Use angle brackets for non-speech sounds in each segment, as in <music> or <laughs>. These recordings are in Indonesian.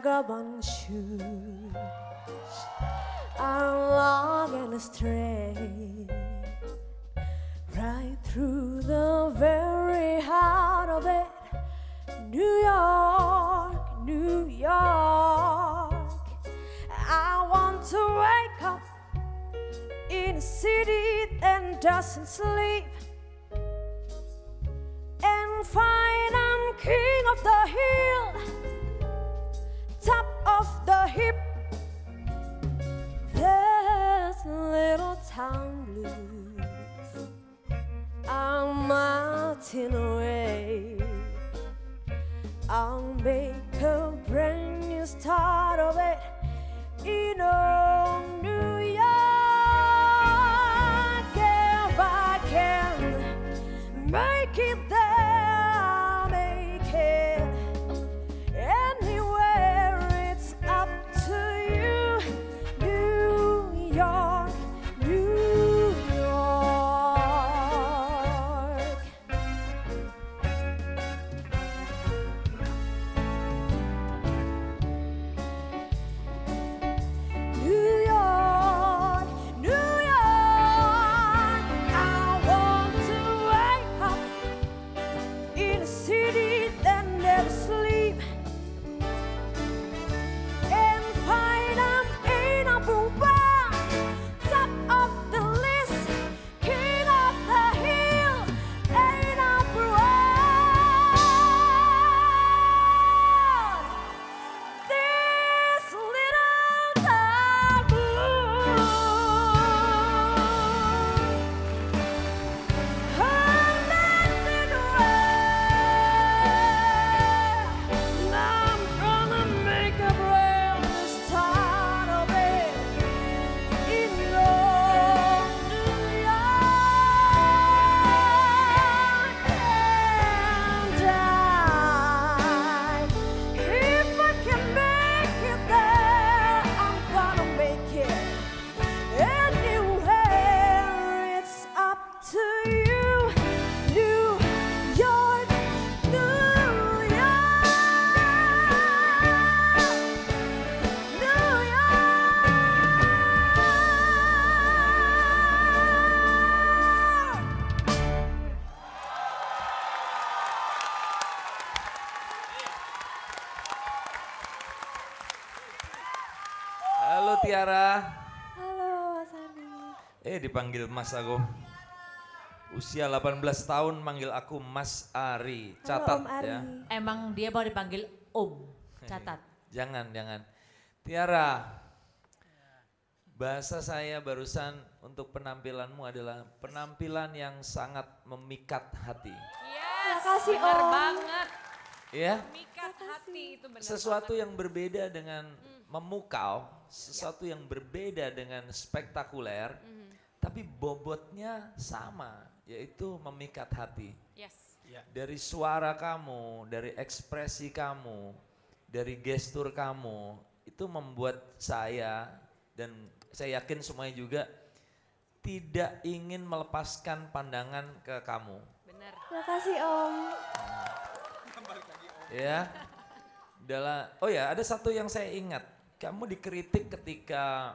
vagabond shoes. I'm long and astray, right through the very heart of it. New York, New York. I want to wake up in a city that doesn't sleep make it Tiara. Halo Mas Andi. Eh dipanggil Mas aku. Usia 18 tahun manggil aku Mas Ari. Catat Halo Om Ari. ya. Emang dia mau dipanggil Om. Catat. <laughs> Jangan, jangan. Tiara, bahasa saya barusan untuk penampilanmu adalah penampilan yang sangat memikat hati. Terima kasih bener Om. banget. Ya, Mikat hati itu bener sesuatu banget. yang berbeda dengan memukau, sesuatu yang berbeda dengan spektakuler, tapi bobotnya sama, yaitu memikat hati. Yes. Dari suara kamu, dari ekspresi kamu, dari gestur kamu, itu membuat saya dan saya yakin semuanya juga tidak ingin melepaskan pandangan ke kamu. Bener. Terima kasih Om. Ya. Adalah oh ya, ada satu yang saya ingat. Kamu dikritik ketika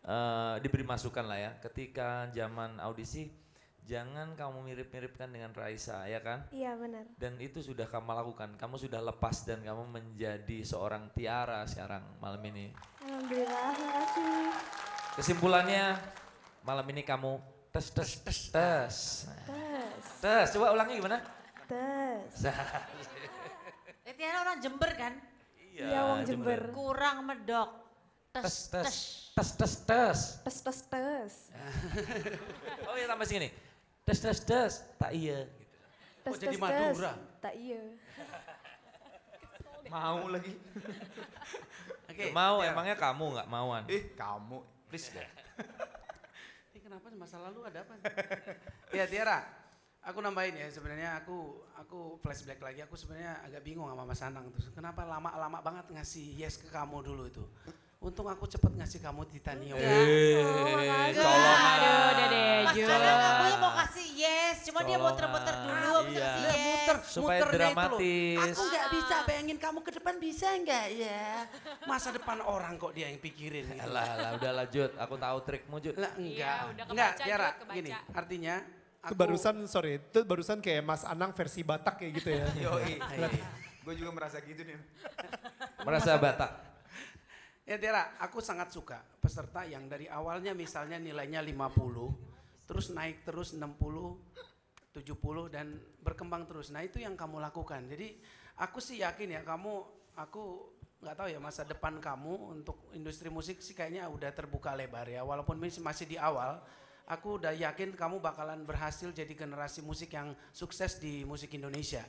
eh, diberi masukan lah ya, ketika zaman audisi jangan kamu mirip-miripkan dengan Raisa, ya kan? Iya benar. Dan itu sudah kamu lakukan. Kamu sudah lepas dan kamu menjadi seorang Tiara sekarang malam ini. Alhamdulillah, terima kasih. Kesimpulannya malam ini kamu tes tes tes tes. Tes, Tes, coba ulangi gimana? tes. <laughs> Eh, Tiara orang Jember kan? Iya, wong Jember. Kurang medok. Tes Tes, tes tes tes tes. Tes, tes, tes. <laughs> Oh ya tambah sini. Tes tes tes. Tak iya. Gitu. Tes, Kok jadi tes, Madura? tes. Tak iya. <laughs> Mau lagi. Oke. mau Tiara. emangnya kamu nggak mauan? Ih, kamu. Please deh. <laughs> Ini kenapa masa lalu ada apa? ya Tiara, aku nambahin ya sebenarnya aku aku flashback lagi aku sebenarnya agak bingung sama Mas Anang tuh. Kenapa lama-lama banget ngasih yes ke kamu dulu itu? Untung aku cepet ngasih kamu titanium. Eh, makasih. colongan. Aduh, udah deh, Mas. Anang aku mau kasih yes, cuma dia Colongan. muter-muter dulu Iya. bisa kasih Lah, yes. muter, Supaya itu loh. dramatis. Aku nggak bisa bayangin kamu ke depan bisa nggak ya? Masa depan orang kok dia yang pikirin gitu. Alah, alah, udah lanjut. Aku tahu trikmu, Jud. Lah enggak. Iya, udah enggak, kebaca, Tiara, Jod, kebaca. gini, artinya Itu barusan sorry, itu barusan kayak Mas Anang versi Batak kayak gitu ya. <laughs> Yoi. Gue juga merasa gitu nih. <laughs> Merasa Batak. Ya Tiara, aku sangat suka peserta yang dari awalnya misalnya nilainya 50, terus naik terus 60, 70 dan berkembang terus. Nah itu yang kamu lakukan. Jadi aku sih yakin ya kamu, aku nggak tahu ya masa depan kamu untuk industri musik sih kayaknya udah terbuka lebar ya. Walaupun masih di awal, aku udah yakin kamu bakalan berhasil jadi generasi musik yang sukses di musik Indonesia.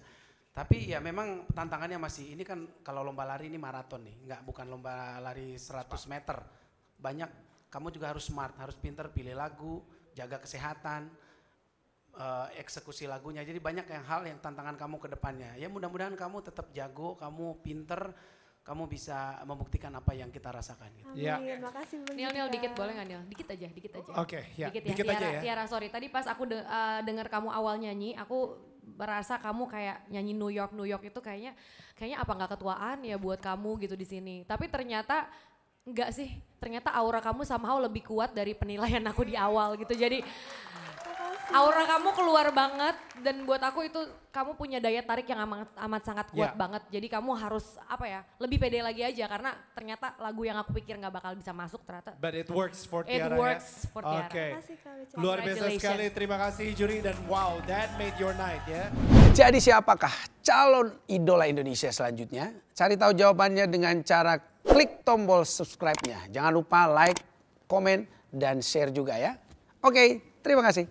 Tapi ya memang tantangannya masih ini kan kalau lomba lari ini maraton nih, nggak bukan lomba lari 100 meter. Banyak kamu juga harus smart, harus pinter pilih lagu, jaga kesehatan, eh, eksekusi lagunya. Jadi banyak yang hal yang tantangan kamu ke depannya. Ya mudah-mudahan kamu tetap jago, kamu pinter, kamu bisa membuktikan apa yang kita rasakan. Gitu. Ya. Amin, makasih Bang Nil, Nil, dikit boleh nggak Nil? Dikit aja, dikit aja. Oke, ya. Dikit ya, Dikit Tiara, aja ya. Tiara, sorry. Tadi pas aku de- eh, dengar kamu awal nyanyi, aku berasa kamu kayak nyanyi New York, New York itu kayaknya kayaknya apa nggak ketuaan ya buat kamu gitu di sini. Tapi ternyata enggak sih. Ternyata aura kamu somehow lebih kuat dari penilaian aku di awal gitu. Jadi aura kamu keluar banget dan buat aku itu kamu punya daya tarik yang amat amat sangat kuat Ya. banget. Jadi kamu harus apa ya? Lebih pede lagi aja karena ternyata lagu yang aku pikir nggak bakal bisa masuk ternyata But it works for It Tiara works ya. for Tiara. Oke. Wicca. Luar biasa sekali. Terima kasih juri dan wow, that made your night ya. Jadi siapakah calon idola Indonesia selanjutnya? Cari tahu jawabannya dengan cara klik tombol subscribe-nya. Jangan lupa like, komen, dan share juga ya. Oke, terima kasih.